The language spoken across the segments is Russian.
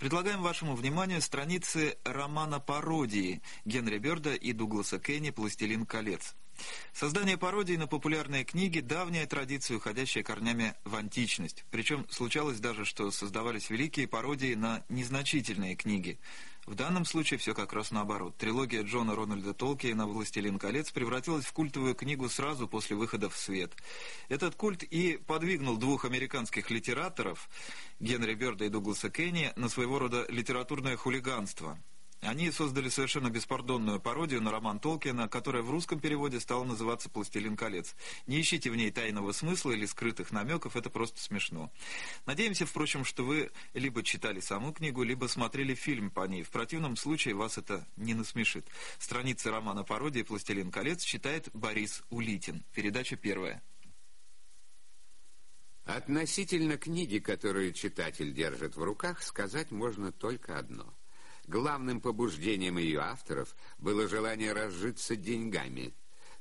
Предлагаем вашему вниманию страницы романа пародии Генри Берда и Дугласа Кенни «Пластилин колец». Создание пародий на популярные книги – давняя традиция, уходящая корнями в античность. Причем случалось даже, что создавались великие пародии на незначительные книги. В данном случае все как раз наоборот. Трилогия Джона Рональда Толкиена «Властелин колец» превратилась в культовую книгу сразу после выхода в свет. Этот культ и подвигнул двух американских литераторов, Генри Берда и Дугласа Кенни, на своего рода литературное хулиганство – они создали совершенно беспардонную пародию на роман Толкина, которая в русском переводе стала называться «Пластилин колец». Не ищите в ней тайного смысла или скрытых намеков, это просто смешно. Надеемся, впрочем, что вы либо читали саму книгу, либо смотрели фильм по ней. В противном случае вас это не насмешит. Страницы романа пародии «Пластилин колец» читает Борис Улитин. Передача первая. Относительно книги, которую читатель держит в руках, сказать можно только одно – Главным побуждением ее авторов было желание разжиться деньгами.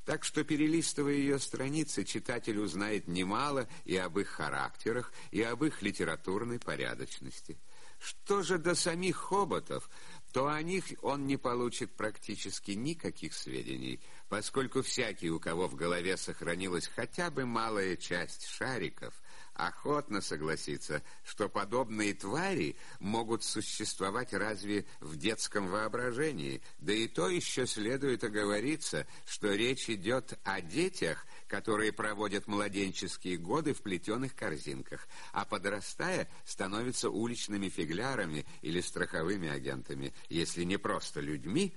Так что, перелистывая ее страницы, читатель узнает немало и об их характерах, и об их литературной порядочности. Что же до самих хоботов, то о них он не получит практически никаких сведений, поскольку всякий, у кого в голове сохранилась хотя бы малая часть шариков – охотно согласится, что подобные твари могут существовать разве в детском воображении, да и то еще следует оговориться, что речь идет о детях, которые проводят младенческие годы в плетеных корзинках, а подрастая становятся уличными фиглярами или страховыми агентами, если не просто людьми,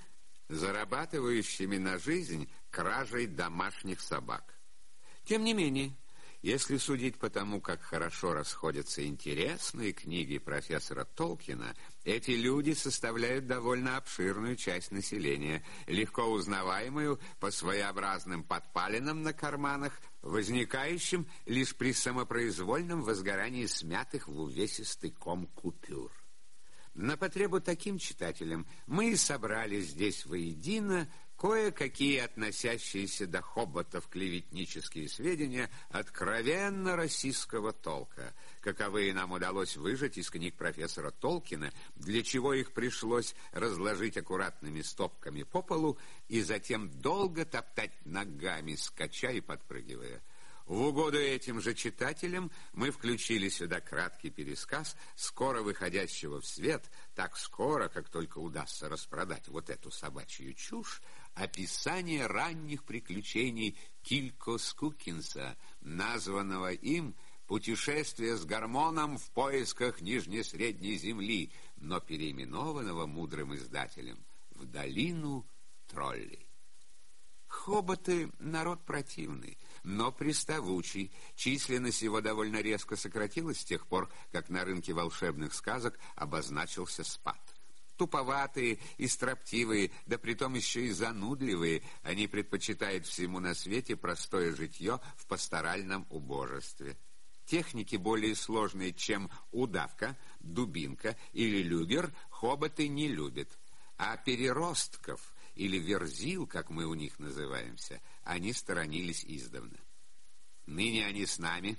зарабатывающими на жизнь кражей домашних собак. Тем не менее, если судить по тому, как хорошо расходятся интересные книги профессора Толкина, эти люди составляют довольно обширную часть населения, легко узнаваемую по своеобразным подпалинам на карманах, возникающим лишь при самопроизвольном возгорании смятых в увесистый ком купюр. На потребу таким читателям мы и собрали здесь воедино кое-какие относящиеся до хоботов клеветнические сведения откровенно российского толка, каковые нам удалось выжать из книг профессора Толкина, для чего их пришлось разложить аккуратными стопками по полу и затем долго топтать ногами, скача и подпрыгивая. В угоду этим же читателям мы включили сюда краткий пересказ скоро выходящего в свет, так скоро, как только удастся распродать вот эту собачью чушь, описание ранних приключений Килько Скукинса, названного им «Путешествие с гормоном в поисках Нижнесредней Земли», но переименованного мудрым издателем в «Долину троллей». Хоботы — народ противный, но приставучий. Численность его довольно резко сократилась с тех пор, как на рынке волшебных сказок обозначился спад. Туповатые и строптивые, да притом еще и занудливые, они предпочитают всему на свете простое житье в пасторальном убожестве. Техники более сложные, чем удавка, дубинка или люгер, хоботы не любят. А переростков или верзил, как мы у них называемся, они сторонились издавна. Ныне они с нами,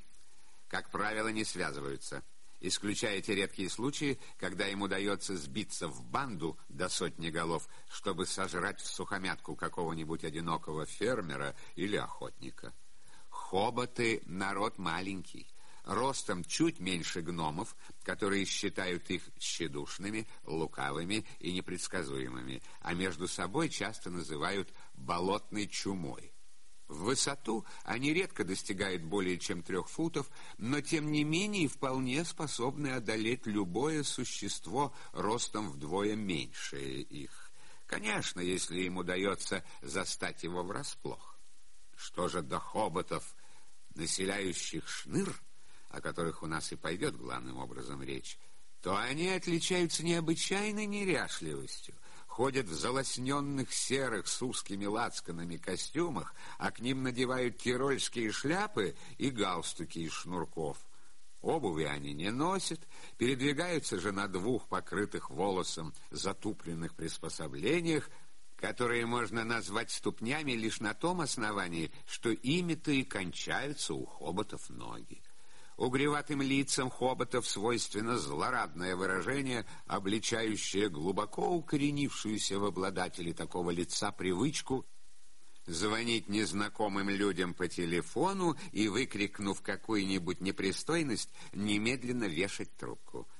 как правило, не связываются – исключая те редкие случаи, когда им удается сбиться в банду до сотни голов, чтобы сожрать в сухомятку какого-нибудь одинокого фермера или охотника. Хоботы — народ маленький, ростом чуть меньше гномов, которые считают их тщедушными, лукавыми и непредсказуемыми, а между собой часто называют «болотной чумой». В высоту они редко достигают более чем трех футов, но тем не менее вполне способны одолеть любое существо ростом вдвое меньше их. Конечно, если им удается застать его врасплох. Что же до хоботов, населяющих шныр, о которых у нас и пойдет главным образом речь, то они отличаются необычайной неряшливостью ходят в залосненных серых с узкими лацканами костюмах, а к ним надевают тирольские шляпы и галстуки из шнурков. Обуви они не носят, передвигаются же на двух покрытых волосом затупленных приспособлениях, которые можно назвать ступнями лишь на том основании, что ими-то и кончаются у хоботов ноги. Угреватым лицам хоботов свойственно злорадное выражение, обличающее глубоко укоренившуюся в обладателе такого лица привычку звонить незнакомым людям по телефону и, выкрикнув какую-нибудь непристойность, немедленно вешать трубку –